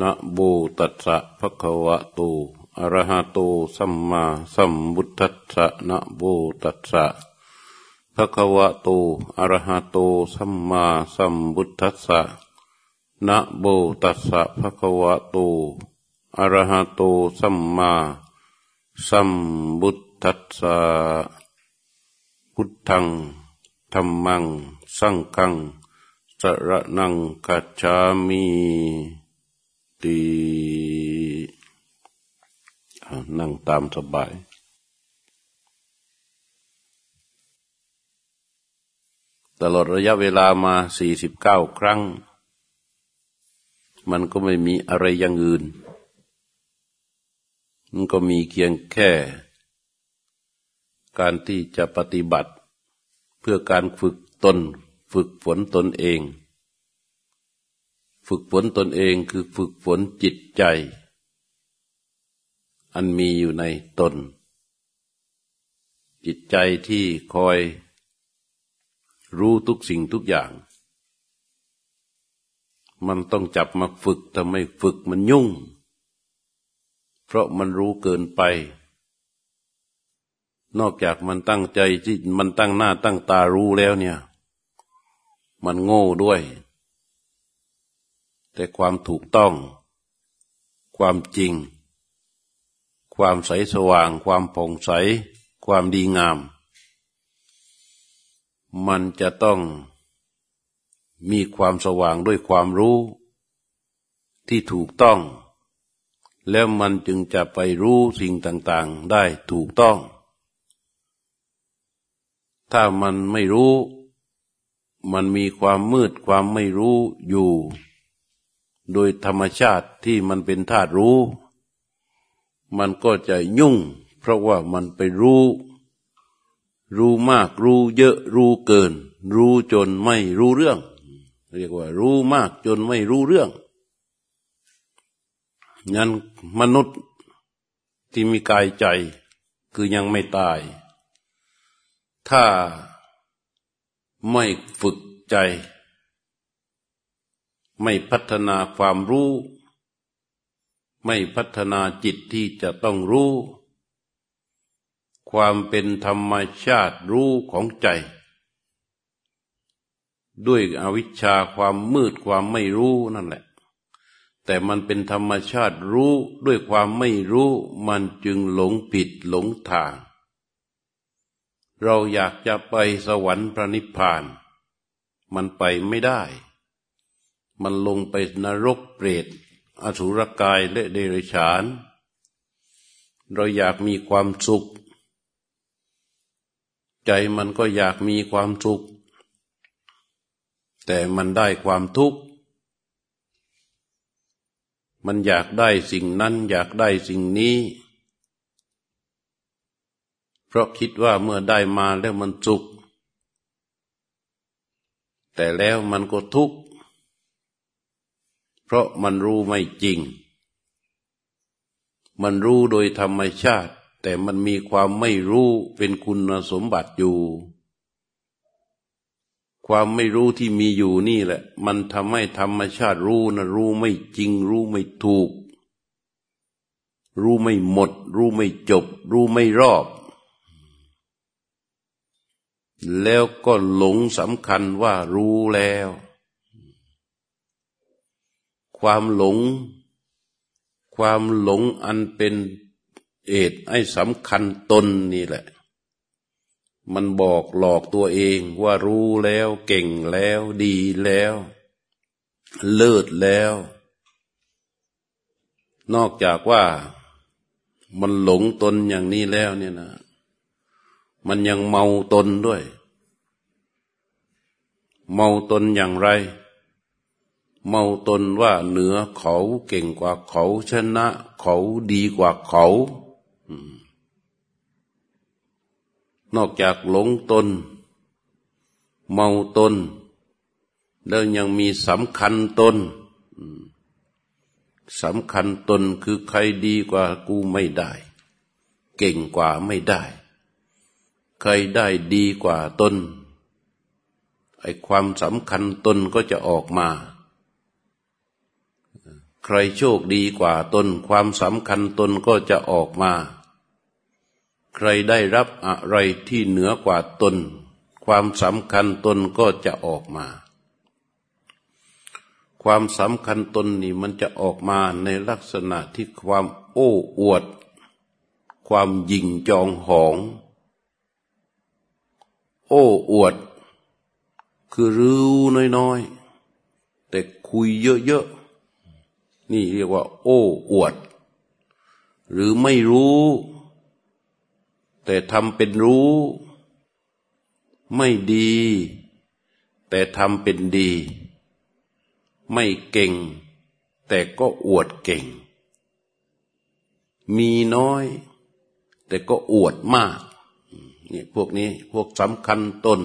นะโบตัสสะภะคะวะโตอะระหะโตสัมมาสัมพุทัสสะนะโบตัสสะภะคะวะโตอะระหะโตสัมมาสัมพุทัสสะนะโบตัสสะภะคะวะโตอะระหะโตสัมมาสัมพุทัสสะพุทธังธัมมัง สังฆัง สรนังกัจฉามิตินั่งตามสบาย ตลอดระยะเวลามาสี่สิบเก้าครั้ง มันก็ไม่มีอะไรอย่างอื่น มันก็มีเพียงแค่ การที่จะปฏิบัติเพื่อการฝึกตน ฝึกฝนตนเอง ฝึกฝนตนเองคือฝึกฝนจิตใจ อันมีอยู่ในตน จิตใจที่คอยรู้ทุกสิ่งทุกอย่าง มันต้องจับมาฝึกทำไมฝึกมันยุ่ง เพราะมันรู้เกินไปนอกจากมันตั้งใจที่มันตั้งหน้าตั้งตารู้แล้วเนี่ย มันโง่ด้วย แต่ความถูกต้อง ความจริง ความใสสว่าง ความผ่องใส ความดีงาม มันจะต้องมีความสว่างด้วยความรู้ ที่ถูกต้อง แล้วมันจึงจะไปรู้สิ่งต่าง ๆ ได้ถูกต้อง ถ้ามันไม่รู้ มันมีความมืดความไม่รู้อยู่ โดยธรรมชาติที่มันเป็นธาตุรู้ มันก็จะยุ่ง เพราะว่ามันไปรู้ รู้มากรู้เยอะรู้เกิน รู้จนไม่รู้เรื่อง เรียกว่า รู้มากจนไม่รู้เรื่องงั้นมนุษย์ที่มีกายใจคือยังไม่ตาย ถ้า ไม่ฝึกใจ ไม่พัฒนาความรู้ ไม่พัฒนาจิตที่จะต้องรู้ ความเป็นธรรมชาติรู้ของใจ ด้วยอวิชชาความมืดความไม่รู้นั่นแหละ แต่มันเป็นธรรมชาติรู้ด้วยความไม่รู้ มันจึงหลงผิดหลงทาง เราอยากจะไปสวรรค์พระนิพพาน มันไปไม่ได้ มันลงไปนรกเปรต อสุรกายและเดรัจฉาน เราอยากมีความสุข ใจมันก็อยากมีความสุข แต่มันได้ความทุกข์ มันอยากได้สิ่งนั้นอยากได้สิ่งนี้ เพราะคิดว่าเมื่อได้มาแล้วมันสุข แต่แล้วมันก็ทุกข์ เพราะมันรู้ไม่จริง มันรู้โดยธรรมชาติ แต่มันมีความไม่รู้เป็นคุณสมบัติอยู่ ความไม่รู้ที่มีอยู่นี่แหละ มันทำให้ธรรมชาติรู้นะรู้ไม่จริง รู้ไม่ถูก รู้ไม่หมด รู้ไม่จบ รู้ไม่รอบ แล้วก็หลงสำคัญว่ารู้แล้ว ความหลง ความหลงอันเป็นเอตไอ้สำคัญตนนี่แหละ มันบอกหลอกตัวเองว่ารู้แล้วเก่งแล้วดีแล้ว เลิศแล้ว นอกจากว่ามันหลงตนอย่างนี้แล้วเนี่ยนะ มันยังเมาตนด้วย เมาตนอย่างไร เมาตนว่าเหนือเขาเก่งกว่าเขาชนะ เขาดีกว่าเขา นอกจากหลงตน เมาตน แล้วยังมีสำคัญตนสำคัญตนคือใครดีกว่ากูไม่ได้ เก่งกว่าไม่ได้ ใครได้ดีกว่าตนไอ้ความสำคัญตนก็จะออกมา ใครโชคดีกว่าตน ความสำคัญตนก็จะออกมา ใครได้รับอะไรที่เหนือกว่าตน ความสำคัญตนก็จะออกมา ความสำคัญตนนี่มันจะออกมาในลักษณะที่ความโอ้อวด ความยิ่งจองหอง โอ้อวด คือรู้น้อยๆ แต่คุยเยอะๆ นี่เรียกว่า โอ้อวด หรือไม่รู้ แต่ทำเป็นรู้ ไม่ดี แต่ทำเป็นดี ไม่เก่ง แต่ก็อวดเก่ง มีน้อย แต่ก็อวดมาก นี่พวกนี้พวกสำคัญตน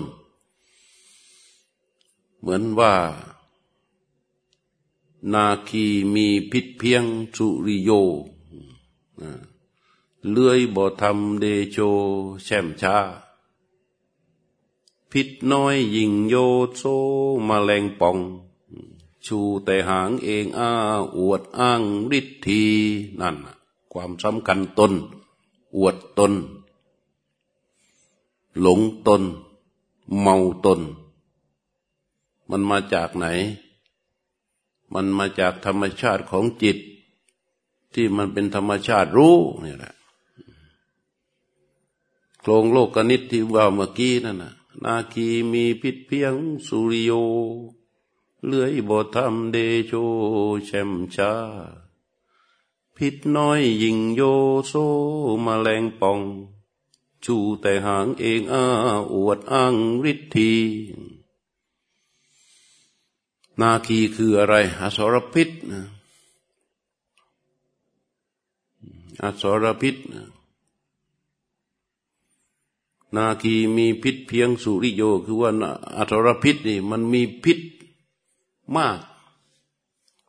เหมือนว่า นาคีมีพิษเพียงสุริโยเลื่อยบ่ทำเดโชแช่มชาพิษน้อยยิงโยโซมาแรงป่อง ชูแต่หางเองอ้า อวดอ้างฤทธีนั่น ความสำคัญตน อวดตน หลงตน เมาตน มันมาจากไหน มันมาจากธรรมชาติของจิต ที่มันเป็นธรรมชาติรู้นี่แหละโครงโลกกนิตที่ว่าเมื่อกี้นั่นนะนาคีมีพิษเพียงสุริโย เลื่อยบทธรรมเดโชแชมชา พิษน้อยยิงโยโซมาแรงปอง ชูแต่หางเองอ้าอวดอ้างฤทธีนาคีคืออะไรอสรพิษอสรพิษ นาคีมีพิษเพียงสุริโยคือว่าอสรพิษนี่มันมีพิษมาก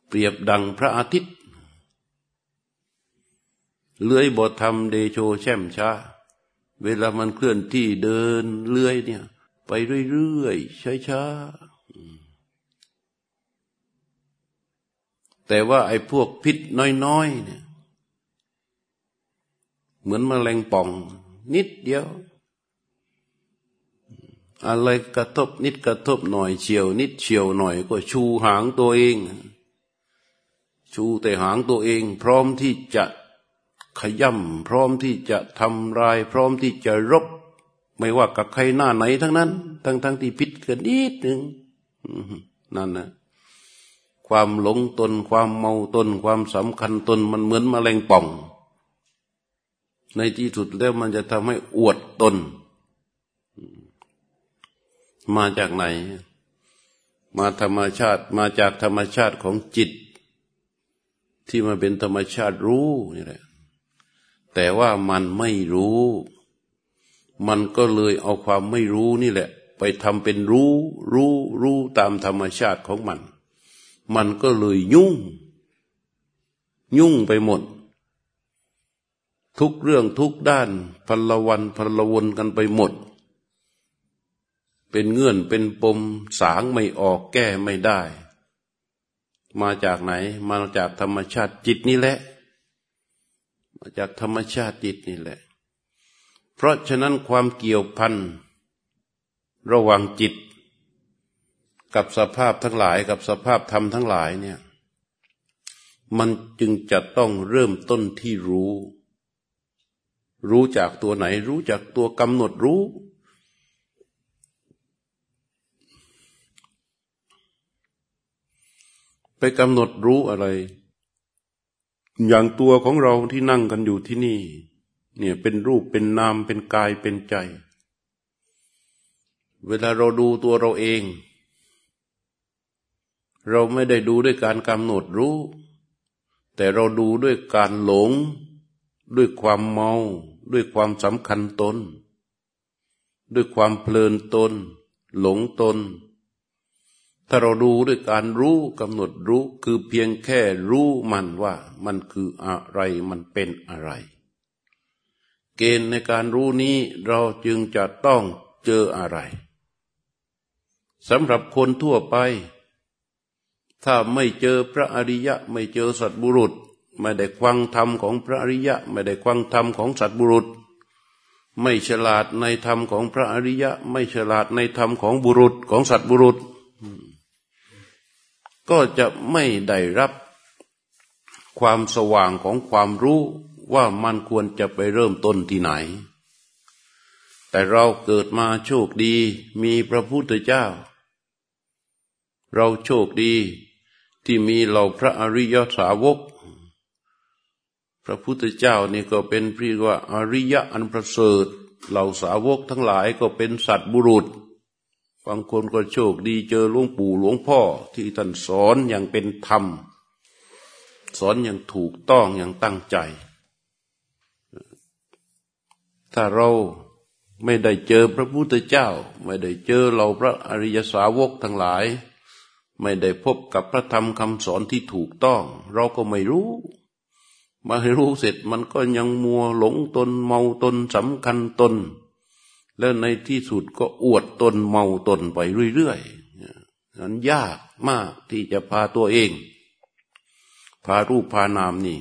เปรียบดังพระอาทิตย์ เลื้อยบทธรรมเดโชแช่มช้า เวลามันเคลื่อนที่เดินเลื้อยเนี่ย ไปเรื่อยๆช้าๆแต่ว่าไอ้พวกพิษน้อยๆเนี่ย เหมือนมแมลงป่อง นิดเดียว อะไรกระทบนิดกระทบหน่อยเฉียว นิดเฉียวหน่อยก็ชูหางตัวเอง ชูแต่หางตัวเอง พร้อมที่จะ ขย่ำพร้อมที่จะทำลาย พร้อมที่จะรบ ไม่ว่ากับใครหน้าไหนทั้งนั้น ทั้งทั้งที่พิษกันนิดหนึ่งนั่นนะความหลงตน ความเมาตน ความสำคัญตนมันเหมือนมแมลงป่อง ในที่สุดแล้วมันจะทำให้อวดตน มาจากไหน มาธรรมชาติมาจากธรรมชาติของจิต ที่มาเป็นธรรมชาติรู้นี่แหละ แต่ว่ามันไม่รู้ มันก็เลยเอาความไม่รู้นี่แหละ ไปทำเป็นรู้ รู้รู้ตามธรรมชาติของมัน มันก็เลยยุ่ง ยุ่งไปหมด ทุกเรื่องทุกด้านพลวันพลวนกันไปหมด เป็นเงื่อนเป็นปมสางไม่ออกแก้ไม่ได้ มาจากไหน มาจากธรรมชาติจิตนี่แหละ มาจากธรรมชาติจิตนี่แหละ เพราะฉะนั้นความเกี่ยวพันระหว่างจิต กับสภาพทั้งหลายกับสภาพธรรมทั้งหลายเนี่ย มันจึงจะต้องเริ่มต้นที่รู้ รู้จากตัวไหน รู้จากตัวกำหนดรู้ไปกำหนดรู้อะไร อย่างตัวของเราที่นั่งกันอยู่ที่นี่ เนี่ยเป็นรูปเป็นนามเป็นกายเป็นใจ เวลาเราดูตัวเราเอง เราไม่ได้ดูด้วยการกำหนดรู้ แต่เราดูด้วยการหลง ด้วยความเมา ด้วยความสำคัญตน ด้วยความเพลินตน หลงตน ถ้าเราดูด้วยการรู้กำหนดรู้คือเพียงแค่รู้มันว่ามันคืออะไรมันเป็นอะไร เกณฑ์ในการรู้นี้เราจึงจะต้องเจออะไรสำหรับคนทั่วไป ถ้าไม่เจอพระอริยะไม่เจอสัตบุรุษ ไม่ได้ควังธรรมของพระอริยะ ไม่ได้ควังธรรมของสัตบุรุษ ไม่ฉลาดในธรรมของพระอริยะ ไม่ฉลาดในธรรมของบุรุษของสัตบุรุษ ก็จะไม่ได้รับความสว่างของความรู้ว่ามันควรจะไปเริ่มต้นที่ไหน แต่เราเกิดมาโชคดีมีพระพุทธเจ้า เราโชคดีที่มีเหล่าพระอริยสาวก พระพุทธเจ้านี่ก็เป็นพรีว่าอริยะอันประเสริฐ เหล่าสาวกทั้งหลายก็เป็นสัตว์บุรุษ บางคนก็โชคดีเจอหลวงปู่หลวงพ่อ ที่ท่านสอนอย่างเป็นธรรม สอนอย่างถูกต้องอย่างตั้งใจ ถ้าเราไม่ได้เจอพระพุทธเจ้า ไม่ได้เจอเราพระอริยสาวกทั้งหลาย ไม่ได้พบกับพระธรรมคำสอนที่ถูกต้อง เราก็ไม่รู้มาให้รู้เสร็จมันก็ยังมัวหลงตนเมาตนสำคัญตน แล้วในที่สุดก็อวดตนเมาตนไปเรื่อยๆนั้นยากมากที่จะพาตัวเอง พารูปพานามนี่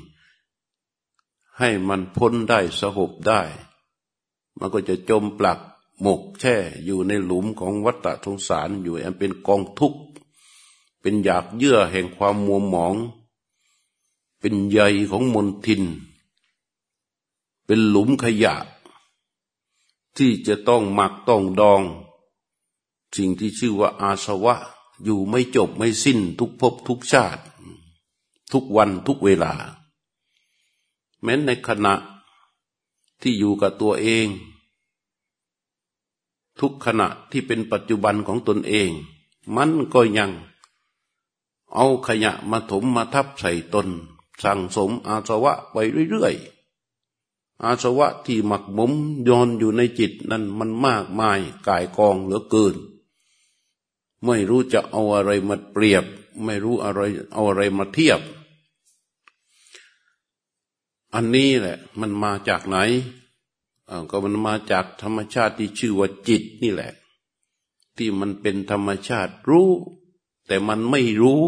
ให้มันพ้นได้สหบได้ มันก็จะจมปลักหมกแช่อยู่ในหลุมของวัฏฏะสงสารอยู่อันเป็นกองทุกข์ เป็นอยากเยื่อแห่งความมัวหมอง เป็นใยของมนทิน เป็นหลุมขยะ ที่จะต้องหมักต้องดอง สิ่งที่ชื่อว่าอาสวะ อยู่ไม่จบไม่สิ้นทุกภพทุกชาติ ทุกวันทุกเวลา แม้ในขณะที่อยู่กับตัวเอง ทุกขณะที่เป็นปัจจุบันของตนเอง มันก็ยังเอาขยะมาถมมาทับใส่ตน สั่งสมอาสวะไปเรื่อยๆ อาสวะที่หมักหมมย้อนอยู่ในจิตนั้นมันมากมายกายกองเหลือเกิน ไม่รู้จะเอาอะไรมาเปรียบ ไม่รู้อะไรเอาอะไรมาเทียบ อันนี้แหละ มันมาจากไหนก็มันมาจากธรรมชาติที่ชื่อว่าจิตนี่แหละ ที่มันเป็นธรรมชาติรู้ แต่มันไม่รู้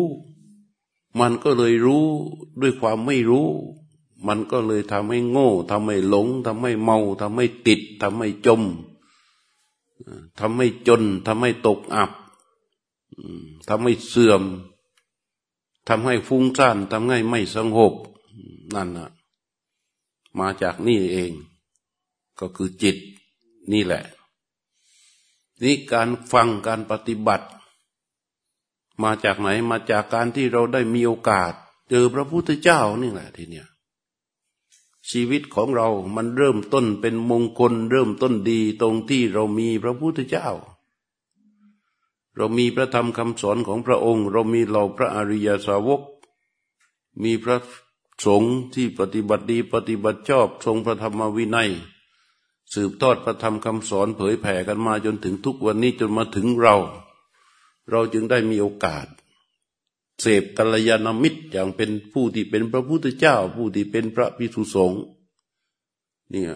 มันก็เลยรู้ด้วยความไม่รู้ มันก็เลยทำให้โง่ทำให้หลงทำให้เมาทำให้ติดทำให้จมทำให้จนทำให้ตกอับทำให้เสื่อมทำให้ฟุ้งซ่านทำให้ไม่สงบนั่นนะมาจากนี่เอง ก็คือจิตนี่แหละ นี่การฟังการปฏิบัติ มาจากไหนมาจากการที่เราได้มีโอกาส เจอพระพุทธเจ้านี่แหละทีเนี้ย ชีวิตของเรามันเริ่มต้นเป็นมงคล เริ่มต้นดีตรงที่เรามีพระพุทธเจ้า เรามีพระธรรมคำสอนของพระองค์ เรามีเหล่าพระอริยสาวก มีพระสงฆ์ที่ปฏิบัติดีปฏิบัติชอบทรงพระธรรมวินัย สืบทอดพระธรรมคำสอนเผยแผ่กันมาจนถึงทุกวันนี้จนมาถึงเรา เราจึงได้มีโอกาส เสพกัลยาณมิตรอย่างเป็นผู้ที่เป็นพระพุทธเจ้า ผู้ที่เป็นพระภิกษุสงฆ์เนี่ย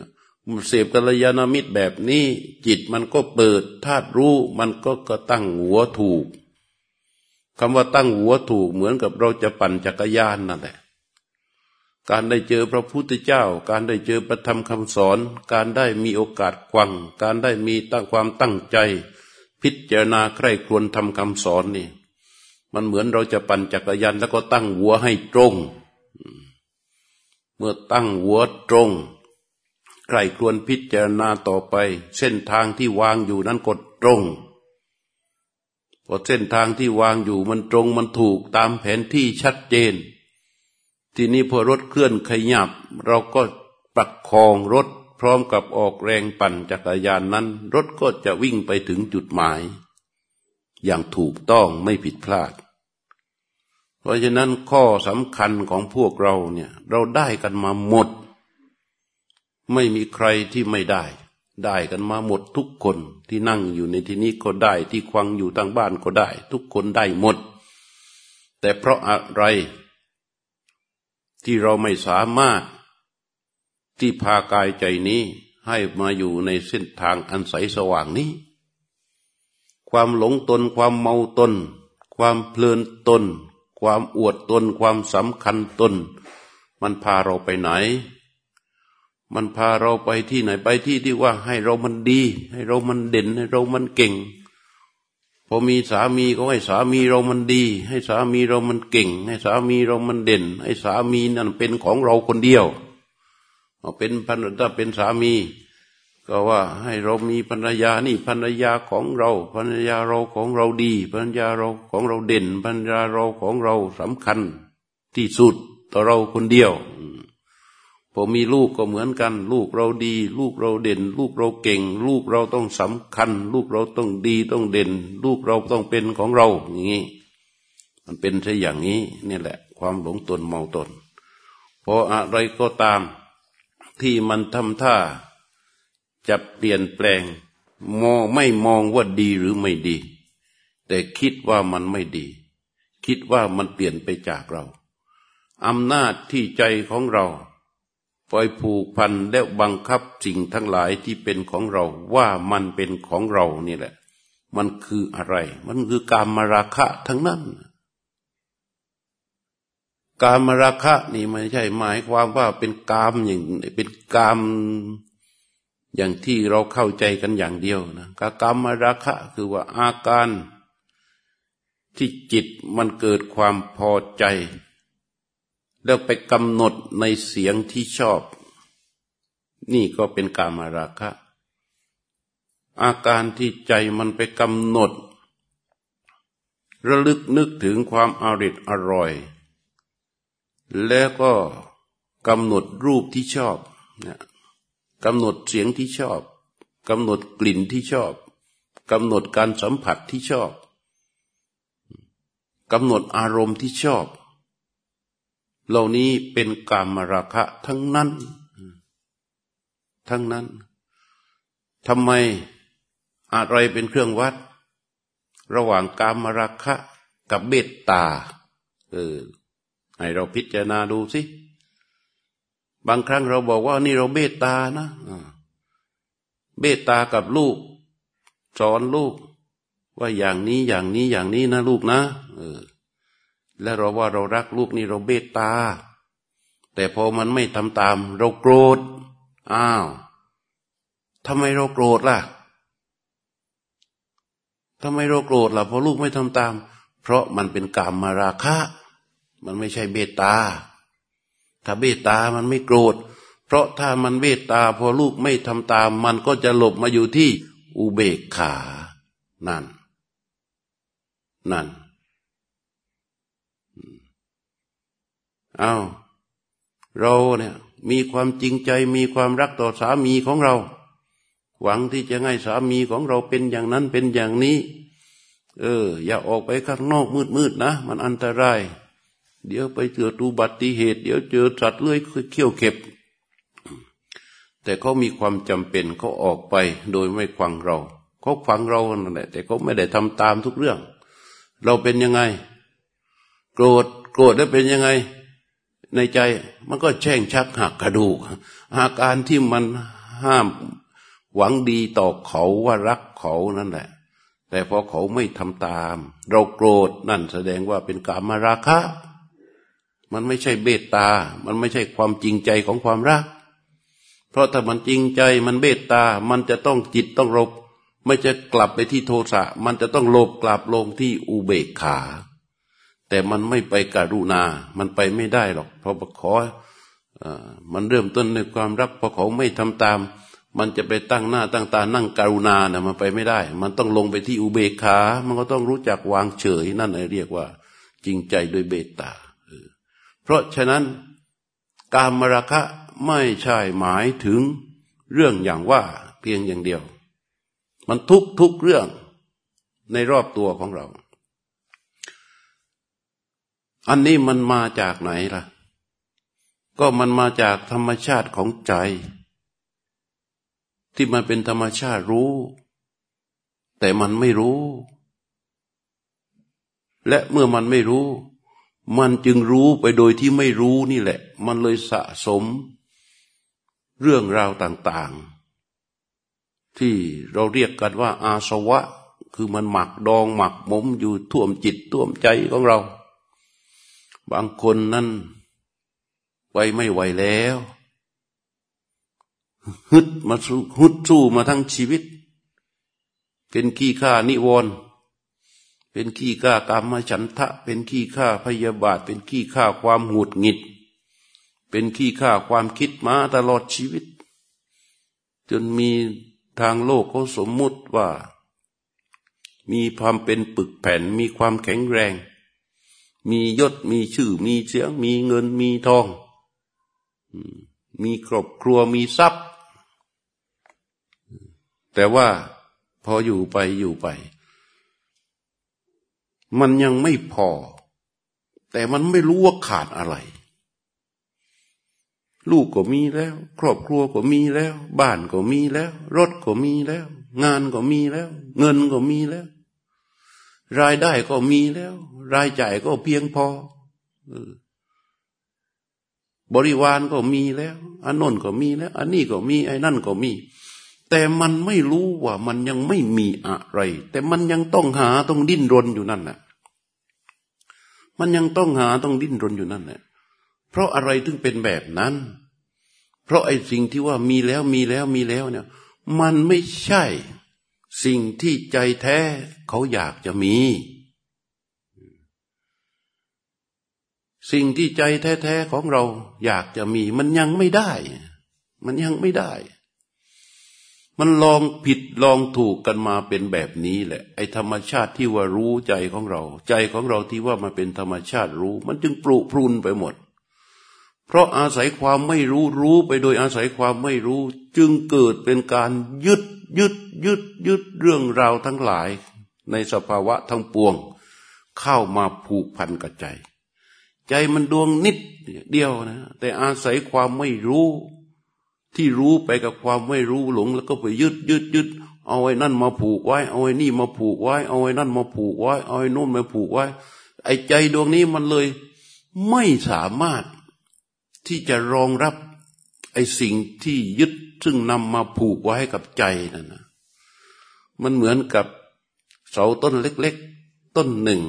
เสพกัลยาณมิตรแบบนี้จิตมันก็เปิดธาตุรู้มันก็กระตั้งหัวถูกคำว่าตั้งหัวถูกเหมือนกับเราจะปั่นจักรยานนั่นแหละการได้เจอพระพุทธเจ้า การได้เจอประธรรมคำสอน การได้มีโอกาสควัง การได้มีตั้งความตั้งใจ พิจารณาใคร่ครวญทำคำสอนนี่ มันเหมือนเราจะปั่นจักรยานแล้วก็ตั้งหัวให้ตรง เมื่อตั้งหัวตรงใครครวญพิจารณาต่อไป เส้นทางที่วางอยู่นั้นกดตรงพอเส้นทางที่วางอยู่มันตรงมันถูกตามแผนที่ชัดเจน ทีนี้พอรถเคลื่อนขยับ เราก็ประคองรถพร้อมกับออกแรงปั่นจักรยานนั้น รถก็จะวิ่งไปถึงจุดหมาย อย่างถูกต้องไม่ผิดพลาด เพราะฉะนั้นข้อสำคัญของพวกเราเนี่ยเราได้กันมาหมด ไม่มีใครที่ไม่ได้ ได้กันมาหมดทุกคนที่นั่งอยู่ในที่นี้ก็ได้ที่ควังอยู่ทางบ้านก็ได้ ทุกคนได้หมด แต่เพราะอะไรที่เราไม่สามารถที่พากายใจนี้ให้มาอยู่ในเส้นทางอันใสสว่างนี้ ความหลงตน ความเมาตน ความเพลินตน ความอวดตน ความสำคัญตน มันพาเราไปไหน มันพาเราไปที่ไหนไปที่ที่ว่าให้เรามันดี ให้เรามันเด่น ให้เรามันเก่งพอมีสามีก็ให้สามีเรามันดี ให้สามีเรามันเก่ง ให้สามีเรามันเด่น ให้สามีนั่นเป็นของเราคนเดียวเป็นพันถ้าเป็นสามี ก็ว่าให้เรามีภรรยานี่ภรรยาของเราภรรยาเราของเราดีภรรยาเราของเราเด่นภรรยาเราของเราสำคัญที่สุดต่อเราคนเดียวพอมีลูกก็เหมือนกัน ลูกเราดี ลูกเราเด่น ลูกเราเก่ง ลูกเราต้องสำคัญ ลูกเราต้องดีต้องเด่น ลูกเราต้องเป็นของเราอย่างนี้มันเป็นใช่อย่างนี้นี่แหละ ความหลงตนเมาตนพออะไรก็ตามที่มันทำท่า จะเปลี่ยนแปลง มองไม่มองว่าดีหรือไม่ดี แต่คิดว่ามันไม่ดี คิดว่ามันเปลี่ยนไปจากเราอำนาจที่ใจของเราปล่อยผูกพันและบังคับสิ่งทั้งหลายที่เป็นของเราว่ามันเป็นของเรานี่แหละ มันคืออะไร มันคือการมาราคะทั้งนั้น การมาราคะนี่ไม่ใช่หมายความว่าเป็นกามอย่างเป็นกาม อย่างที่เราเข้าใจกันอย่างเดียวนะกากรรมราคะคือว่าอาการ ที่จิตมันเกิดความพอใจ แล้วไปกำหนดในเสียงที่ชอบ นี่ก็เป็นกามราคะ อาการที่ใจมันไปกำหนด ระลึกนึกถึงความอริดอร่อย แล้วก็กำหนดรูปที่ชอบนะ กำหนดเสียงที่ชอบกำหนดกลิ่นที่ชอบกำหนดการสัมผัสที่ชอบกำหนดอารมณ์ที่ชอบ เหล่านี้เป็นกามราคะทั้งนั้น ทั้งนั้นทำไมอะไรเป็นเครื่องวัด ระหว่างกามราคะกับเบตตา เออให้เราพิจารณาดูสิ บางครั้งเราบอกว่านี่เราเบตตานะเบตตากับลูก สอนลูก ว่าอย่างนี้อย่างนี้อย่างนี้นะลูกนะเออและเราว่าเรารักลูกนี่เราเบตตา แต่พอมันไม่ทำตาม เราโกรธอ้าวทำไมเราโกรธล่ะทำไมเราโกรธล่ะเพราะลูกไม่ทำตาม เพราะมันเป็นกามมาราคะ มันไม่ใช่เบตตา ถ้าเบตตามันไม่โกรธ เพราะถ้ามันเบตตาพอลูกไม่ทำตาม มันก็จะหลบมาอยู่ที่อุเบกขา นั่น นั่นเอาเราเนี่ยมีความจริงใจมีความรักต่อสามีของเรา หวังที่จะให้สามีของเราเป็นอย่างนั้นเป็นอย่างนี้ เออ อย่าออกไปข้างนอกมืดๆนะ มันอันตราย เดี๋ยวไปเจออุบัติเหตุ เดี๋ยวเจอสัตว์เลื้อยเขี้ยวเข็บ แต่เขามีความจำเป็นเขาออกไปโดยไม่ฟังเราเขาฟังเรานั่นแหละแต่เขาไม่ได้ทำตามทุกเรื่อง เราเป็นยังไง โกรธโกรธแล้วเป็นยังไง ในใจมันก็แช่งชักหักกระดูก อาการที่มันห้ามหวังดีต่อเขาว่ารักเขานั่นแหละ แต่พอเขาไม่ทำตาม เราโกรธนั่นแสดงว่าเป็นกามาราคะ มันไม่ใช่เบตตา มันไม่ใช่ความจริงใจของความรัก เพราะถ้ามันจริงใจมันเบตตา มันจะต้องจิตต้องลบไม่จะกลับไปที่โทสะ มันจะต้องโลบกลับลงที่อุเบกขา แต่มันไม่ไปการุณา มันไปไม่ได้หรอก เพราะขอมันเริ่มต้นในความรักพอเขาไม่ทำตาม มันจะไปตั้งหน้าตั้งตานั่งการุณานะมันไปไม่ได้ มันต้องลงไปที่อุเบกขา มันก็ต้องรู้จักวางเฉย นั่นเรียกว่า จริงใจโดยเบตตา เพราะฉะนั้นการมราคะไม่ใช่หมายถึงเรื่องอย่างว่าเพียงอย่างเดียว มันทุกทุกเรื่องในรอบตัวของเรา อันนี้มันมาจากไหนล่ะ ก็มันมาจากธรรมชาติของใจ ที่มันเป็นธรรมชาติรู้ แต่มันไม่รู้ และเมื่อมันไม่รู้ มันจึงรู้ไปโดยที่ไม่รู้นี่แหละ มันเลยสะสม เรื่องราวต่าง ๆ ที่เราเรียกกันว่า อาสวะ คือมันหมักดองหมักหมมอยู่ท่วมจิตท่วมใจของเรา บางคนนั้นไวไม่ไหวแล้วฮึดมาสู้ฮึดสู้มาทั้งชีวิต เป็นขี้ข้านิวรณ์ เป็นขี้ข้ากามฉันทะ เป็นขี้ข้าพยาบาท เป็นขี้ข้าความหงุดหงิด เป็นขี้ข้าความคิดมาตลอดชีวิต จนมีทางโลกเขาสมมุติว่า มีความเป็นปึกแผ่น มีความแข็งแรง มียศมีชื่อ มีเสียง มีเงินมีทอง มีครอบครัวมีทรัพย์ แต่ว่าพออยู่ไปอยู่ไป มันยังไม่พอ แต่มันไม่รู้ว่าขาดอะไร ลูกก็มีแล้ว ครอบครัวก็มีแล้ว บ้านก็มีแล้ว รถก็มีแล้ว งานก็มีแล้ว เงินก็มีแล้ว รายได้ก็มีแล้ว รายจ่ายก็เพียงพอบริวารก็มีแล้ว อันนนก็มีแล้ว อันนี้ก็มี ไอ้นั่นก็มี แต่มันไม่รู้ว่ามันยังไม่มีอะไร แต่มันยังต้องหาต้องดิ้นรนอยู่นั่นแหละมันยังต้องหาต้องดิ้นรนอยู่นั่นแหละเพราะอะไรถึงเป็นแบบนั้น เพราะไอ้สิ่งที่ว่ามีแล้วมีแล้วมีแล้วเนี่ย มันไม่ใช่สิ่งที่ใจแท้เขาอยากจะมี สิ่งที่ใจแท้ๆของเราอยากจะมี มันยังไม่ได้ มันยังไม่ได้ มันลองผิดลองถูกกันมาเป็นแบบนี้แหละ ไอ้ธรรมชาติที่ว่ารู้ใจของเรา ใจของเราที่ว่ามันเป็นธรรมชาติรู้ มันจึงปลุกพรุนไปหมด เพราะอาศัยความไม่รู้รู้ไปโดยอาศัยความไม่รู้ จึงเกิดเป็นการยึดยึดยึดยึดเรื่องราวทั้งหลาย ในสภาวะทั้งปวง เข้ามาผูกพันกับใจ ใจมันดวงนิดเดียวนะ แต่อาศัยความไม่รู้ ที่รู้ไปกับความไม่รู้หลง แล้วก็ไปยึดยึดยึดเอาไอ้นั่นมาผูกไว้ เอาไอ้นี่มาผูกไว้ เอาไอ้นั่นมาผูกไว้ เอาไอ้นู่นมาผูกไว้ ไอ้ใจดวงนี้มันเลย ไม่สามารถที่จะรองรับไอ้สิ่งที่ยึดซึ่งนำมาผูกไว้กับใจนั่นนะมันเหมือนกับเสาต้นเล็ก ๆ ต้นหนึ่ง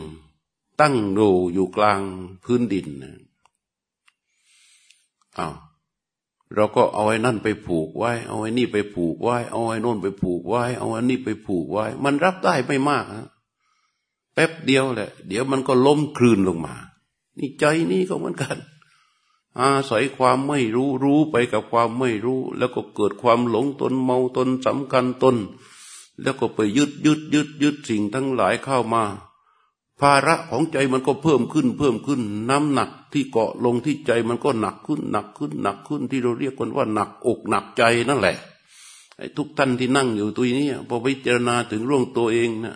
ตั้งโดอยู่กลางพื้นดินนะอ้าว เราก็เอาไอ้นั่นไปผูกไว้ เอาไอ้นี่ไปผูกไว้ เอาไอ้นู่นไปผูกไว้ เอาอันนี้ไปผูกไว้ มันรับได้ไม่มากนะแป๊บเดียวแหละ เดี๋ยวมันก็ล้มคลืนลงมา นี่ใจนี่ก็เหมือนกัน อาศัยความไม่รู้รู้ไปกับความไม่รู้ แล้วก็เกิดความหลงตนเมาตนสำคัญตน แล้วก็ไปยึดยึดยึดยึดสิ่งทั้งหลายเข้ามา ภาระของใจมันก็เพิ่มขึ้นเพิ่มขึ้น น้ำหนักที่เกาะลงที่ใจมันก็หนักขึ้นหนักขึ้นหนักขึ้นที่เราเรียกกันว่าหนักอกหนักใจนั่นแหละไอ้ทุกท่านที่นั่งอยู่ตัวนี้พอพิจารณาถึงเรื่องตัวเองนะ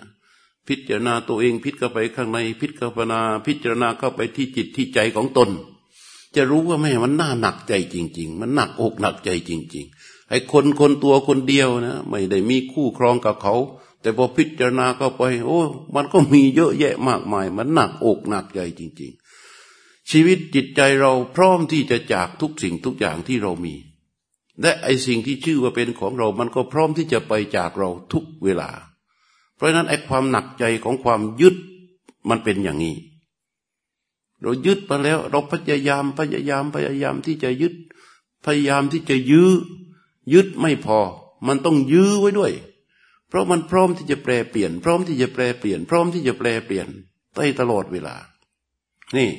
พิจารณาตัวเองพิจเข้าไปข้างในพิจารณาพิจารณาเข้าไปที่จิตที่ใจของตน จะรู้ว่าแม่มันน่าหนักใจจริง ๆ มันหนักอกหนักใจจริง ๆ ไอ้คนคนตัวคนเดียวนะ ไม่ได้มีคู่ครองกับเขา แต่พอพิจารณาเข้าไป โอ้ มันก็มีเยอะแยะมากมาย มันหนักอกหนักใจจริง ๆ ชีวิตจิตใจเราพร้อมที่จะจากทุกสิ่งทุกอย่างที่เรามี และไอสิ่งที่ชื่อว่าเป็นของเรา มันก็พร้อมที่จะไปจากเราทุกเวลา เพราะนั้นไอความหนักใจของความยึดมันเป็นอย่างนี้ เรายึดมาแล้ว เราพยายามพยายามพยายามที่จะยึด พยายามที่จะยื้อ ยึดไม่พอ มันต้องยื้อไว้ด้วย เพราะมันพร้อมที่จะแปลเปลี่ยน พร้อมที่จะแปลเปลี่ยน พร้อมที่จะแปลเปลี่ยนได้ตลอดเวลา นี่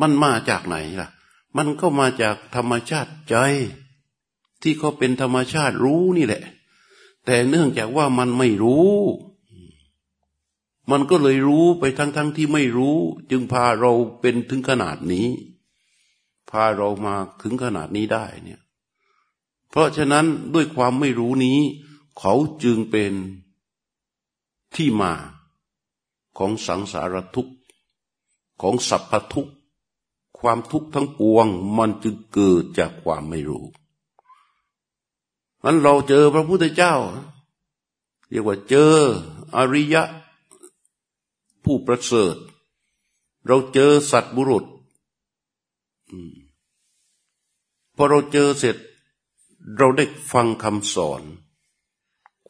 มันมาจากไหนล่ะ มันก็มาจากธรรมชาติใจ ที่เขาเป็นธรรมชาติรู้นี่แหละ แต่เนื่องจากว่ามันไม่รู้ มันก็เลยรู้ไปทั้งๆทที่ไม่รู้ จึงพาเราเป็นถึงขนาดนี้ พาเรามาถึงขนาดนี้ได้เนี่ย เพราะฉะนั้นด้วยความไม่รู้นี้ เขาจึงเป็นที่มาของสังสารทุกข์ของสัพพทุกข์ความทุกข์ทั้งปวงมันจึงเกิดจากความไม่รู้นั้นเราเจอพระพุทธเจ้า เรียกว่าเจออริยะ ผู้ประเสริฐ เราเจอสัตบุรุษพอเราเจอเสร็จ เราได้ฟังคำสอน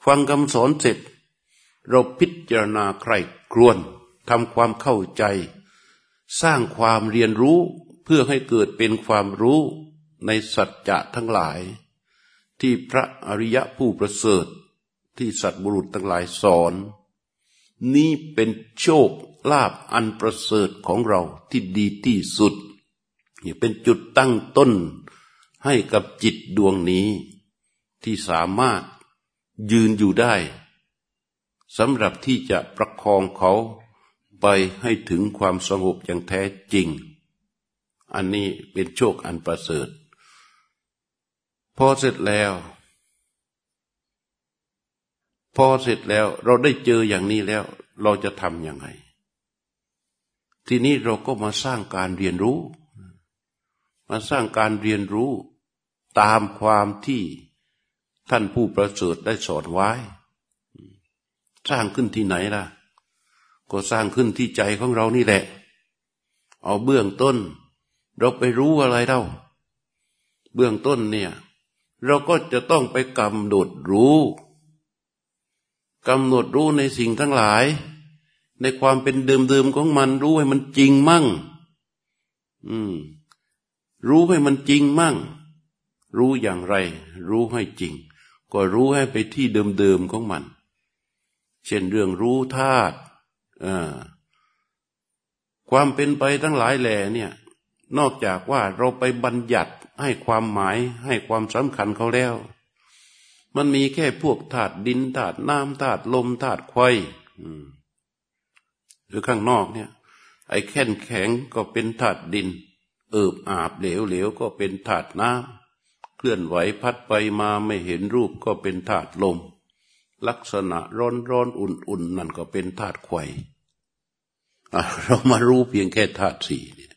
ฟังคำสอนเสร็จ เราพิจารณาใครครวนทำความเข้าใจ สร้างความเรียนรู้เพื่อให้เกิดเป็นความรู้ในสัจจะทั้งหลาย ที่พระอริยะผู้ประเสริฐที่สัตบุรุษทั้งหลายสอน นี่เป็นโชคลาภอันประเสริฐของเราที่ดีที่สุดนี่เป็นจุดตั้งต้นให้กับจิตดวงนี้ ที่สามารถ ยืนอยู่ได้สำหรับที่จะประคองเขาไปให้ถึงความสงบอย่างแท้จริง อันนี้เป็นโชคอันประเสริฐ พอเสร็จแล้ว พอเสร็จแล้วเราได้เจออย่างนี้แล้ว เราจะทำยังไง ทีนี้เราก็มาสร้างการเรียนรู้ มาสร้างการเรียนรู้ตามความที่ ท่านผู้ประเสริฐได้สอนไว้ สร้างขึ้นที่ไหนล่ะ ก็สร้างขึ้นที่ใจของเรานี่แหละ เอาเบื้องต้น เราไปรู้อะไรเล่า เบื้องต้นเนี่ย เราก็จะต้องไปกำหนดรู้กำหนดรู้ในสิ่งทั้งหลาย ในความเป็นเดิมๆของมันรู้ให้มันจริงมั่ง อืม รู้ให้มันจริงมั่ง รู้อย่างไร รู้ให้จริง ก็รู้ให้ไปที่เดิมๆของมัน เช่นเรื่องรู้ธาตุความเป็นไปทั้งหลายแหล่เนี่ย นอกจากว่าเราไปบัญญัติให้ความหมายให้ความสำคัญเขาแล้ว มันมีแค่พวกธาตุดินธาตุน้ำธาตุลมธาตุไฟหรือข้างนอกเนี่ย ไอ้แข็งแข็งก็เป็นธาตุดิน เอิบอาบเหลวเหลวก็เป็นธาตุน้ำ เคลื่อนไหวพัดไปมาไม่เห็นรูปก็เป็นธาตุลม ลักษณะร้อนร้อนอุ่นอุ่นนั่นก็เป็นธาตุไข่เรามารู้เพียงแค่ธาตุสี่เนี่ย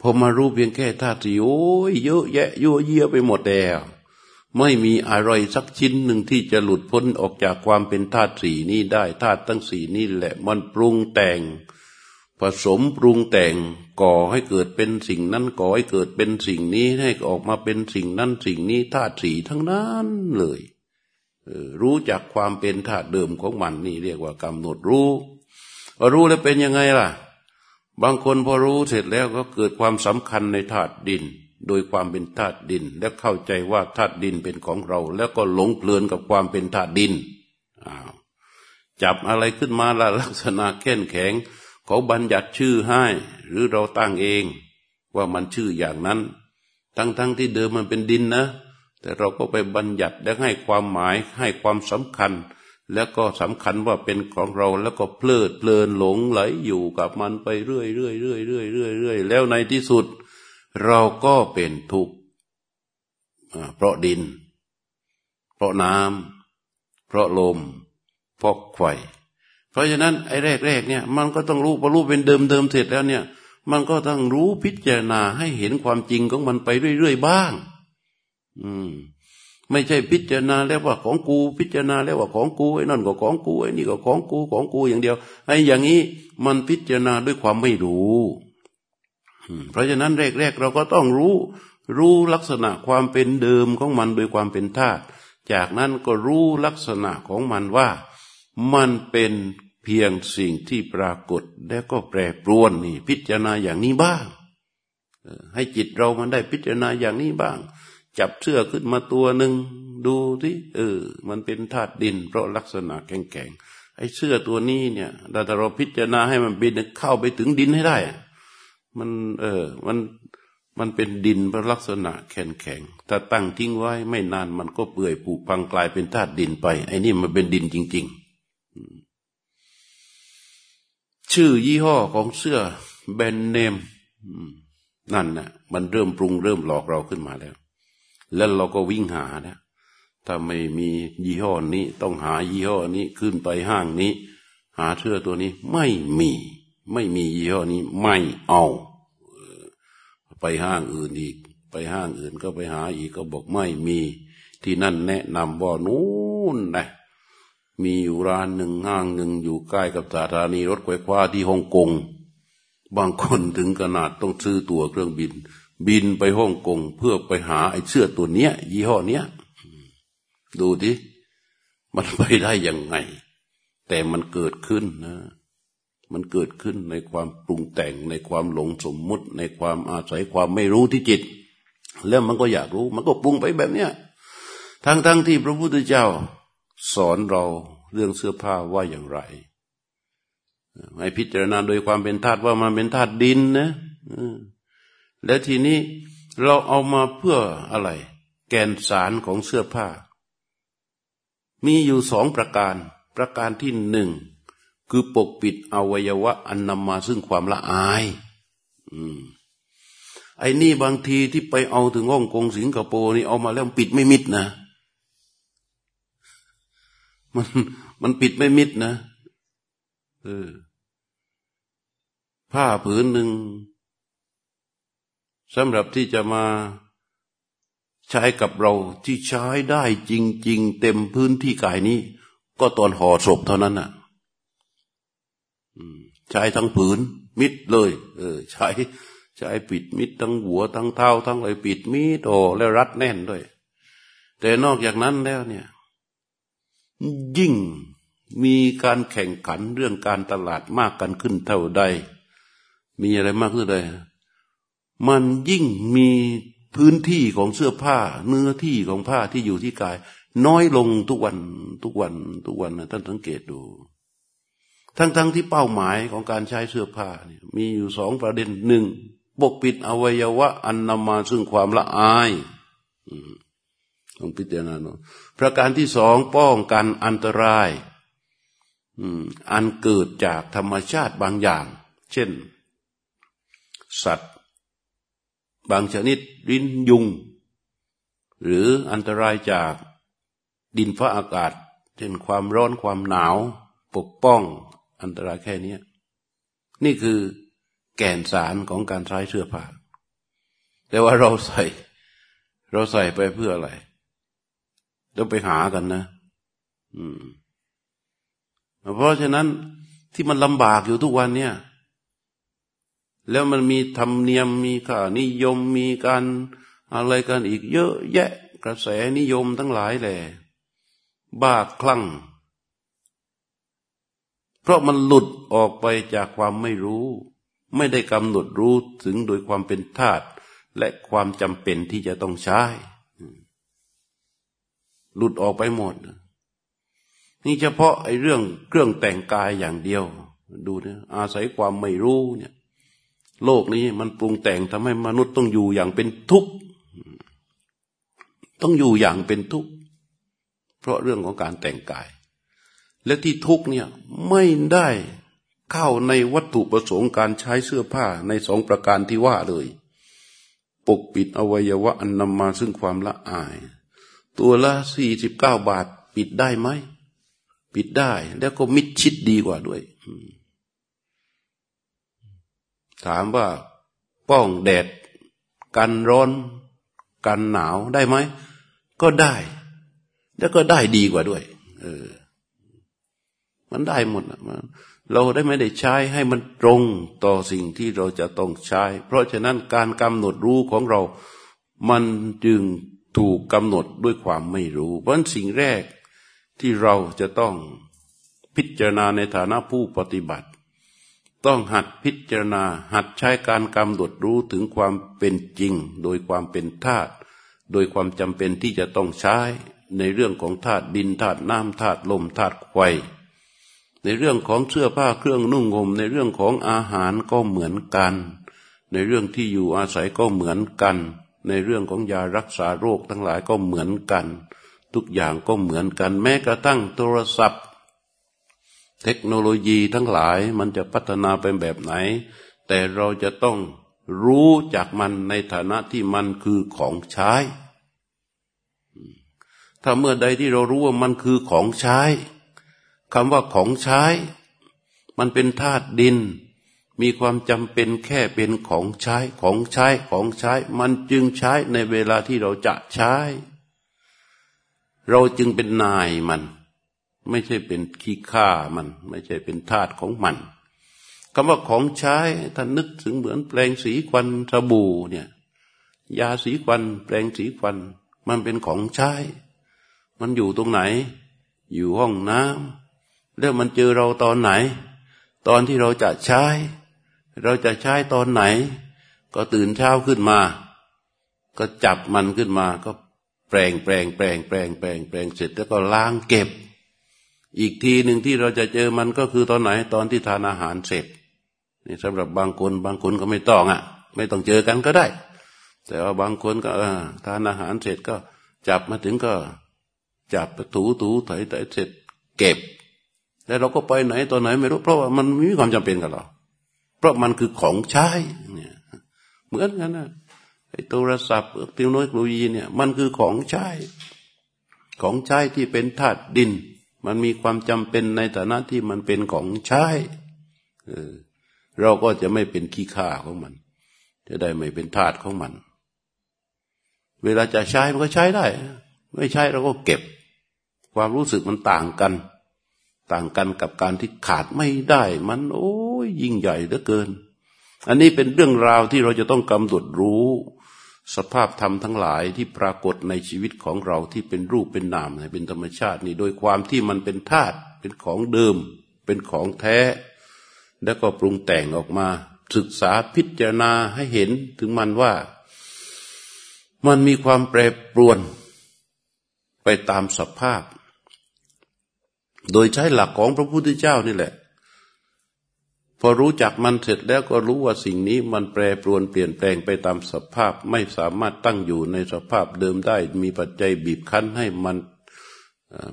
พอมารู้เพียงแค่ธาตุสี่โอ้ยเยอะแยะยั่วเยี่ยไปหมดแล้วไม่มีอะไรสักชิ้นหนึ่งที่จะหลุดพ้นออกจากความเป็นธาตุสี่นี้ได้ธาตุทั้งสี่นี่แหละ มันปรุงแต่ง ผสมปรุงแต่งก่อให้เกิดเป็นสิ่งนั้นก่อให้เกิดเป็นสิ่งนี้ให้ออกมาเป็นสิ่งนั้นสิ่งนี้ธาตุสีทั้งนั้นเลยรู้จักความเป็นธาตุเดิมของมันนี่เรียกว่ากำหนดรู้รู้แล้วเป็นยังไงล่ะ บางคนพอรู้เสร็จแล้วก็เกิดความสำคัญในธาตุดิน โดยความเป็นธาตุดิน และเข้าใจว่าธาตุดินเป็นของเรา แล้วก็หลงเพลินกับความเป็นธาตุดินจับอะไรขึ้นมาละลักษณะแข็งแข็ง เขาบัญญัติชื่อให้ หรือเราตั้งเองว่ามันชื่ออย่างนั้น ทั้งๆทที่เดิมมันเป็นดินนะ แต่เราก็ไปบัญญัติและให้ความหมายให้ความสำคัญ แล้วก็สำคัญว่าเป็นของเราแล้วก็เพลิดเพลินหลงไหลอยู่กับมันไปเรื่อยเรื่อยเรื่อยเรื่อยเรื่อยเรื่อยแล้วในที่สุด เราก็เป็นทุกข์เพราะดิน เพราะน้ำเพราะลมเพราะไฟ เพราะฉะนั้นไอ้แรกๆเนี่ย มันก็ต้องรู้พอรู้เป็นเดิมเดิมเสร็จแล้วเนี่ย มันก็ต้องรู้พิจารณาให้เห็นความจริงของมันไปเรื่อยๆบ้าง อืม ไม่ใช่พิจารณาแล้วว่าของกูพิจารณาแล้วว่าของกูไอ้นั่นก็ของกูไอ้นี่ก็ของกูของกูอย่างเดียวไอ้อย่างนี้มันพิจารณาด้วยความไม่รู้เพราะฉะนั้นแรกๆเราก็ต้องรู้รู้ลักษณะความเป็นเดิมของมันโดยความเป็นธาตุ จากนั้นก็รู้ลักษณะของมันว่า มันเป็น เพียงสิ่งที่ปรากฏแล้วก็แปรปรวนนี่พิจารณาอย่างนี้บ้าง ให้จิตเรามันได้พิจารณาอย่างนี้บ้าง จับเสื้อขึ้นมาตัวหนึ่งดูที่เออ มันเป็นธาตุดิน เพราะลักษณะแข็งๆไอ้เสื้อตัวนี้เนี่ยถ้าเราพิจารณาให้มันบินเข้าไปถึงดินให้ได้ มันเออมันมันเป็นดินเพราะลักษณะแข็งแข็งถ้าตั้งทิ้งไว้ไม่นานมันก็เปื่อยผุพังกลายเป็นธาตุดินไป ไอ้นี่มันเป็นดินจริง ๆ ชื่อยี่ห้อของเสื้อแบรนด์เนมนั่นนะ่ะ มันเริ่มปรุงเริ่มหลอกเราขึ้นมาแล้ว แล้วเราก็วิ่งหานะถ้าไม่มียี่ห้อนี้ ต้องหายี่ห้อนี้ขึ้นไปห้างนี้ หาเสื้อตัวนี้ไม่มี ไม่มียี่ห้อนี้ไม่เอาไปห้างอื่นอีก ไปห้างอื่นก็ไปหาอีกก็บอกไม่มี ที่นั่นแนะนำว่านู้นนะ มีอยู่ร้านหนึ่งห้างหนึ่งอยู่ใกล้กับสถานีรถไฟฟ้าที่ฮ่องกง บางคนถึงขนาดต้องซื้อตั๋วเครื่องบิน บินไปฮ่องกงเพื่อไปหาไอ้เสื้อตัวเนี้ย ยี่ห้อเนี้ย ดูดิมันไปได้ยังไง แต่มันเกิดขึ้นนะ มันเกิดขึ้นในความปรุงแต่งในความหลงสมมุติ ในความอาศัยความไม่รู้ที่จิต แล้วมันก็อยากรู้ มันก็ปรุงไปแบบเนี้ยทั้งๆทที่พระพุทธเจ้า สอนเราเรื่องเสื้อผ้าว่าอย่างไรให้พิจารณาโดยความเป็นธาตุว่ามันเป็นธาตุดินนะและทีนี้เราเอามาเพื่ออะไร แกนสารของเสื้อผ้า มีอยู่สองประการ ประการที่หนึ่งคือปกปิดอวัยวะอันนำมาซึ่งความละอายไอ้นี่บางทีที่ไปเอาถึงฮ่องกงสิงคโปร์นี่เอามาแล้วปิดไม่มิดนะ มันมันปิดไม่มิดนะเออผ้าผืนหนึ่งสำหรับที่จะมาใช้กับเราที่ใช้ได้จริง ๆ เต็มพื้นที่กายนี้ ก็ตอนห่อศพเท่านั้นน่ะใช้ทั้งผืน มิดเลย เออ ใช้ใช้ปิดมิดทั้งหัวทั้งเท้าทั้งอะไรปิดมิดโอแล้วรัดแน่นด้วย แต่นอกจากนั้นแล้วเนี่ย ยิ่งมีการแข่งขันเรื่องการตลาดมากกันขึ้นเท่าใด มีอะไรมากขึ้นใดมันยิ่งมีพื้นที่ของเสื้อผ้า เนื้อที่ของผ้าที่อยู่ที่กาย น้อยลงทุกวันทุกวันทุกวันนะท่านสังเกตดู ทั้งๆทที่เป้าหมายของการใช้เสื้อผ้าเนี่ยมีอยู่สองประเด็นหนึ่งปกปิดอวัยวะอันนำมาซึ่งความละอาย ต้องพิจารณาเนาะประการที่สองป้องกันอันตรายอันเกิดจากธรรมชาติบางอย่าง เช่น สัตว์ บางชนิดรินยุง หรืออันตรายจากดินฟ้าอากาศ เช่นความร้อนความหนาว ปกป้องอันตรายแค่นี้นี่คือแก่นสารของการใช้เสื้อผ้าแต่ว่าเราใส่ เราใส่ไปเพื่ออะไร ต้องไปหากันนะ อืม เพราะฉะนั้นที่มันลำบากอยู่ทุกวันเนี่ย แล้วมันมีธรรมเนียมมีค่านิยมมีการอะไรกันอีกเยอะแยะ กระแสนิยมทั้งหลายแหละบ้าคลั่ง เพราะมันหลุดออกไปจากความไม่รู้ ไม่ได้กำหนดรู้ถึงโดยความเป็นธาตุและความจำเป็นที่จะต้องใช้ หลุดออกไปหมด นี่เฉพาะไอ้เรื่องเครื่องแต่งกายอย่างเดียว ดูนี่ยอาศัยความไม่รู้เนี่ย โลกนี้มันปรุงแต่งทำให้มนุษย์ต้องอยู่อย่างเป็นทุกข์ต้องอยู่อย่างเป็นทุกข์เพราะเรื่องของการแต่งกาย และที่ทุกข์เนี่ยไม่ได้เข้าในวัตถุประสงค์การใช้เสื้อผ้าในสองประการที่ว่าเลย ปกปิดอวัยวะอันนำมาซึ่งความละอาย ตัวละสี่สิบเก้าบาท ปิดได้ไหม ปิดได้ แล้วก็มิดชิดดีกว่าด้วย ถามว่าป้องแดด กันร้อน กันหนาวได้ไหม ก็ได้ แล้วก็ได้ดีกว่าด้วย เออ มันได้หมดนะเราได้ไม่ได้ใช้ให้มันตรงต่อสิ่งที่เราจะต้องใช้ เพราะฉะนั้นการกำหนดรู้ของเรา มันจึง ถูกกำหนดด้วยความไม่รู้ เพราะสิ่งแรกที่เราจะต้องพิจารณาในฐานะผู้ปฏิบัติ ต้องหัดพิจารณาหัดใช้การกำหนดรู้ถึงความเป็นจริง โดยความเป็นธาตุโดยความจำเป็นที่จะต้องใช้ในเรื่องของธาตุดินธาตุน้ำธาตุลมธาตุไฟในเรื่องของเสื้อผ้าเครื่องนุ่งห่มในเรื่องของอาหารก็เหมือนกัน ในเรื่องที่อยู่อาศัยก็เหมือนกัน ในเรื่องของยารักษาโรคทั้งหลายก็เหมือนกัน ทุกอย่างก็เหมือนกัน แม้กระทั่งโทรศัพท์ เทคโนโลยีทั้งหลายมันจะพัฒนาเป็นแบบไหน แต่เราจะต้องรู้จากมันในฐานะที่มันคือของใช้ ถ้าเมื่อใดที่เรารู้ว่ามันคือของใช้คำว่าของใช้ มันเป็นธาตุดิน มีความจำเป็นแค่เป็นของใช้ของใช้ของใช้ มันจึงใช้ในเวลาที่เราจะใช้ เราจึงเป็นนายมัน ไม่ใช่เป็นขี้ข้ามัน ไม่ใช่เป็นธาตุของมันคำว่าของใช้ท่านนึกถึงเหมือนแปลงสีควันสบู่เนี่ยยาสีควัน แปลงสีควัน มันเป็นของใช้ มันอยู่ตรงไหน อยู่ห้องน้ำแล้วมันเจอเราตอนไหน ตอนที่เราจะใช้ เราจะใช้ตอนไหน ก็ตื่นเช้าขึ้นมา ก็จับมันขึ้นมา ก็แปลงแปลงแปลงแปลงแปลงแปลงเสร็จแล้วก็ล้างเก็บ อีกทีหนึ่งที่เราจะเจอมันก็คือตอนไหนตอนที่ทานอาหารเสร็จนี่สำหรับบางคนบางคนก็ไม่ต้องอะ ไม่ต้องเจอกันก็ได้ แต่ว่าบางคนก็ทานอาหารเสร็จก็จับมาถึงก็ จับถูถูไถไถเสร็จเก็บ แล้วเราก็ไปไหนตอนไหนไม่รู้เพราะว่ามันไม่มีความจำเป็นกับเรา ราะมันคือของใช้เนี่ยเหมือนกันนะไอ้โทรศัพท์เทคโนโลยีเนี่ยมันคือของใช้ ของใช้ที่เป็นธาตุดิน มันมีความจำเป็นในฐานะที่มันเป็นของใช้เราก็จะไม่เป็นขี้ข้าของมัน จะได้ไม่เป็นทาสของมัน เวลาจะใช้มันก็ใช้ได้ ไม่ใช้เราก็เก็บ ความรู้สึกมันต่างกัน ต่างกันกับการที่ขาดไม่ได้มัน โอ้ ยยิ่งใหญ่เหลือเกิน อันนี้เป็นเรื่องราวที่เราจะต้องกำหนดรู้ สภาพธรรมทั้งหลายที่ปรากฏในชีวิตของเราที่เป็นรูปเป็นนามเป็นธรรมชาตินี่โดยความที่มันเป็นธาตุเป็นของเดิม เป็นของแท้ แล้วก็ปรุงแต่งออกมา ศึกษาพิจารณาให้เห็นถึงมันว่า มันมีความแปรปรวนไปตามสภาพ โดยใช้หลักของพระพุทธเจ้านี่แหละ พอรู้จักมันเสร็จแล้วก็รู้ว่าสิ่งนี้มันแปรปรวนเปลี่ยนแปลงไปตามสภาพไม่สามารถตั้งอยู่ในสภาพเดิมได้ มีปัจจัยบีบคั้นให้มัน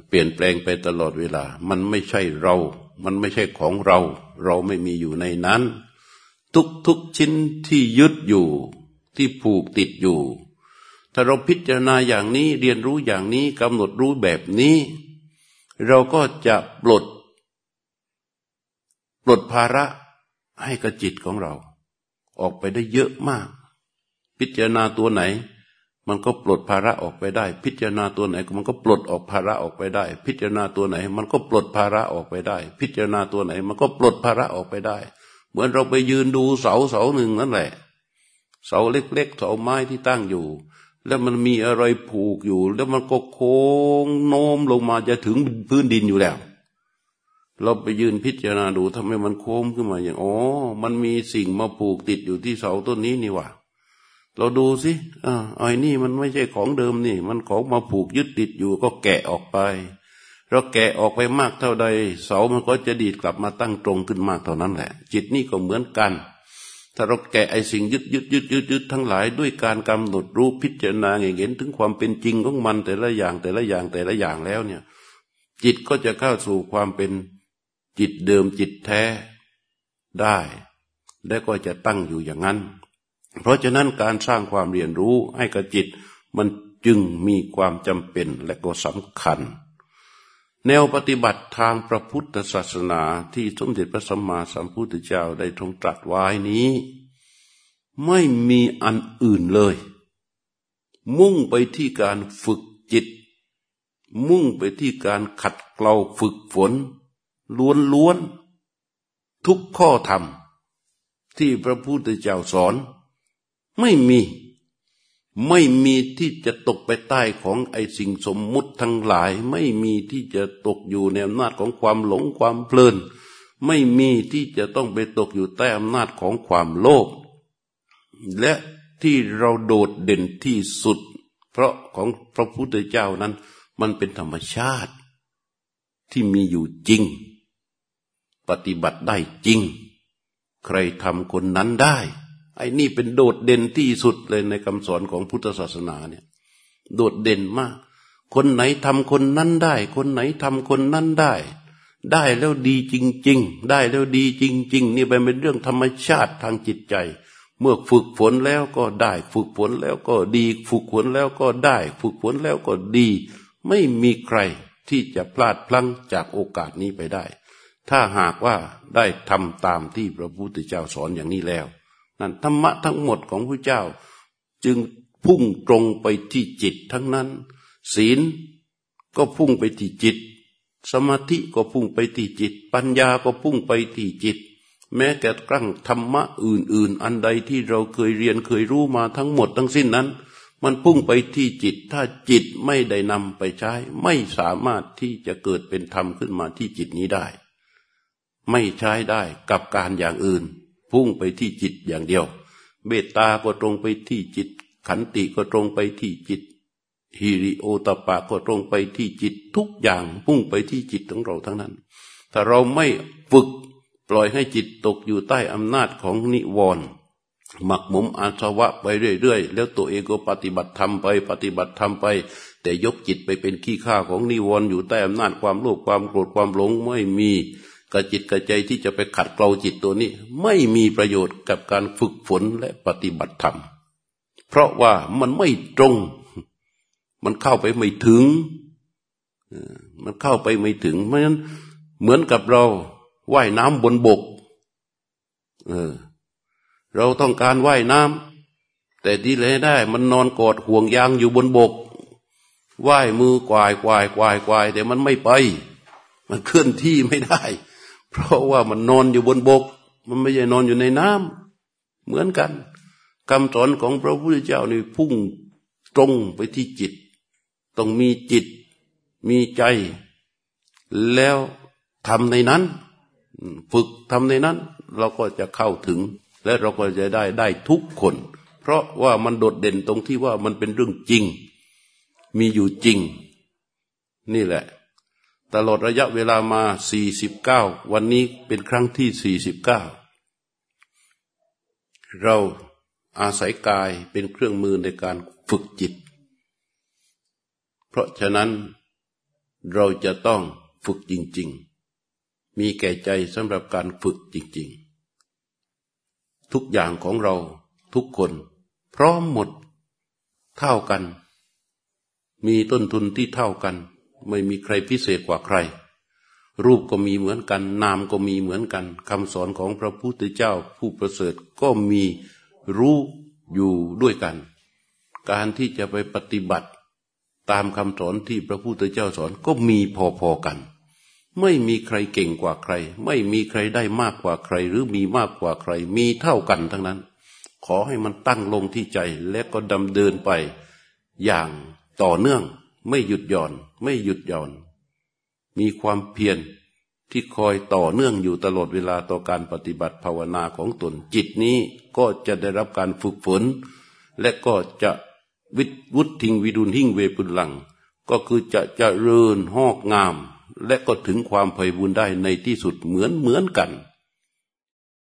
เปลี่ยนแปลงไปตลอดเวลา มันไม่ใช่เรา มันไม่ใช่ของเรา เราไม่มีอยู่ในนั้น ทุกทุกชิ้นที่ยึดอยู่ที่ผูกติดอยู่ ถ้าเราพิจารณาอย่างนี้เรียนรู้อย่างนี้กำหนดรู้แบบนี้ เราก็จะปลด ปลดภาระ ให้กับจิตของเรา ออกไปได้เยอะมาก พิจารณาตัวไหน มันก็ปลดภาระออกไปได้ พิจารณาตัวไหนมันก็ปลดออกภาระออกไปได้ พิจารณาตัวไหน มันก็ปลดภาระออกไปได้ พิจารณาตัวไหน มันก็ปลดภาระออกไปได้ เหมือนเราไปยืนดูเสาเสาหนึ่งนั่นแหละ เสาเล็กๆเสาไม้ที่ตั้งอยู่ แล้วมันมีอะไรผูกอยู่ แล้วมันก็โค้งโน้มลงมาจะถึงพื้นดินอยู่แล้ว เราไปยืนพิจารณาดูทำไมมันโค้งขึ้นมาอย่างอ๋อมันมีสิ่งมาผูกติดอยู่ที่เสาต้นนี้นี่วะเราดูสิอ่าไอ้นี่มันไม่ใช่ของเดิมนี่ มันของมาผูกยึดติดอยู่ก็แกะออกไปเราแกะออกไปมากเท่าใด เสามันก็จะดีดกลับมาตั้งตรงขึ้นมากเท่านั้นแหละ จิตนี่ก็เหมือนกัน ถ้าเราแกะไอ้สิ่งยึดยึดยึดยึดยึดทั้งหลายด้วยการกำหนดรู้พิจารณาเห็นถึงความเป็นจริงของมันแต่ละอย่างแต่ละอย่างแต่ละอย่างแล้วเนี่ย จิตก็จะเข้าสู่ความเป็น จิตเดิมจิตแท้ได้ และก็จะตั้งอยู่อย่างนั้น เพราะฉะนั้นการสร้างความเรียนรู้ให้กับจิตมันจึงมีความจำเป็นและก็สำคัญ แนวปฏิบัติทางพระพุทธศาสนาที่สมเด็จพระสัมมาสัมพุทธเจ้าได้ทรงตรัสไว้นี้ ไม่มีอันอื่นเลย มุ่งไปที่การฝึกจิต มุ่งไปที่การขัดเกลาฝึกฝน ล้วนล้วนทุกข้อธรรม ที่พระพุทธเจ้าสอน ไม่มี ไม่มีที่จะตกไปใต้ของไอสิ่งสมมุติทั้งหลาย ไม่มีที่จะตกอยู่ในอำนาจของความหลงความเพลิน ไม่มีที่จะต้องไปตกอยู่ใต้อำนาจของความโลภและที่เราโดดเด่นที่สุด เพราะของพระพุทธเจ้านั้น มันเป็นธรรมชาติที่มีอยู่จริง ปฏิบัติได้จริง ใครทำคนนั้นได้ ไอ้นี่เป็นโดดเด่นที่สุดเลยในคำสอนของพุทธศาสนาเนี่ย โดดเด่นมาก คนไหนทำคนนั้นได้ คนไหนทำคนนั้นได้ ได้แล้วดีจริง ๆ ได้แล้วดีจริง ๆ นี่เป็นเรื่องธรรมชาติทางจิตใจเมื่อฝึกฝนแล้วก็ได้ ฝึกฝนแล้วก็ดี ฝึกฝนแล้วก็ได้ ฝึกฝนแล้วก็ดี ไม่มีใครที่จะพลาดพลั้งจากโอกาสนี้ไปได้ ถ้าหากว่าได้ทำตามที่พระพุทธเจ้าสอนอย่างนี้แล้ว นั่นธรรมะทั้งหมดของพระเจ้า จึงพุ่งตรงไปที่จิตทั้งนั้น ศีลก็พุ่งไปที่จิต สมาธิก็พุ่งไปที่จิต ปัญญาก็พุ่งไปที่จิต แม้แต่กรั้งธรรมะอื่น ๆ อันใดที่เราเคยเรียนเคยรู้มาทั้งหมดทั้งสิ้นนั้น มันพุ่งไปที่จิต ถ้าจิตไม่ได้นำไปใช้ ไม่สามารถที่จะเกิดเป็นธรรมขึ้นมาที่จิตนี้ได้ ไม่ใช้ได้กับการอย่างอื่น พุ่งไปที่จิตอย่างเดียวเบตตาก็ตรงไปที่จิต ขันติก็ตรงไปที่จิตฮิริโอตปะก็ตรงไปที่จิตทุกอย่างพุ่งไปที่จิตของเราทั้งนั้น ถ้าเราไม่ฝึกปล่อยให้จิตตกอยู่ใต้อำนาจของนิวรณ์หมักหมมอาสวะไปเรื่อยๆ แล้วตัวเองก็ปฏิบัติธรรมไป ปฏิบัติธรรมไป แต่ยกจิตไปเป็นขี้ข้าของนิวรณ์อยู่ใต้อำนาจความโลภความโกรธความหลงไม่มี กระจิตกระใจที่จะไปขัดเกลาจิตตัวนี้ ไม่มีประโยชน์กับการฝึกฝนและปฏิบัติธรรม เพราะว่ามันไม่ตรง มันเข้าไปไม่ถึง มันเข้าไปไม่ถึง เพราะฉะนั้นเหมือนกับเราว่ายน้ำบนบก เออ เราต้องการว่ายน้ำแต่ที่เลยได้ มันนอนกอดห่วงยางอยู่บนบกว่ายมือกวายกวายกวายกวายแต่มันไม่ไป มันเคลื่อนที่ไม่ได้ เพราะว่ามันนอนอยู่บนบก มันไม่ใช่นอนอยู่ในน้ำเหมือนกันคำสอนของพระพุทธเจ้านี่พุ่งตรงไปที่จิต ต้องมีจิต มีใจ แล้วทำในนั้น ฝึกทำในนั้น เราก็จะเข้าถึง และเราก็จะได้ได้ทุกคน เพราะว่ามันโดดเด่นตรงที่ว่ามันเป็นเรื่องจริง มีอยู่จริง นี่แหละ ตลอดระยะเวลามา49วันนี้เป็นครั้งที่49เราอาศัยกายเป็นเครื่องมือในการฝึกจิต เพราะฉะนั้นเราจะต้องฝึกจริง ๆ มีแก่ใจสำหรับการฝึกจริง ๆ ทุกอย่างของเราทุกคนพร้อมหมดเท่ากัน มีต้นทุนที่เท่ากัน ไม่มีใครพิเศษกว่าใคร รูปก็มีเหมือนกัน นามก็มีเหมือนกันคำสอนของพระพุทธเจ้าผู้ประเสริฐก็มีรู้อยู่ด้วยกัน การที่จะไปปฏิบัติตามคำสอนที่พระพุทธเจ้าสอนก็มีพอๆกัน ไม่มีใครเก่งกว่าใคร ไม่มีใครได้มากกว่าใคร หรือมีมากกว่าใคร มีเท่ากันทั้งนั้น ขอให้มันตั้งลงที่ใจและก็ดำเดินไปอย่างต่อเนื่อง ไม่หยุดหย่อน ไม่หยุดหย่อน มีความเพียรที่คอยต่อเนื่องอยู่ตลอดเวลาต่อการปฏิบัติภาวนาของตน จิตนี้ก็จะได้รับการฝึกฝน และก็จะวิวุฒทิงวิดุลหิ่งเวปุลัง ก็คือจะจะเริญหอกงาม และก็ถึงความไพบุญได้ในที่สุดเหมือนเหมือนกัน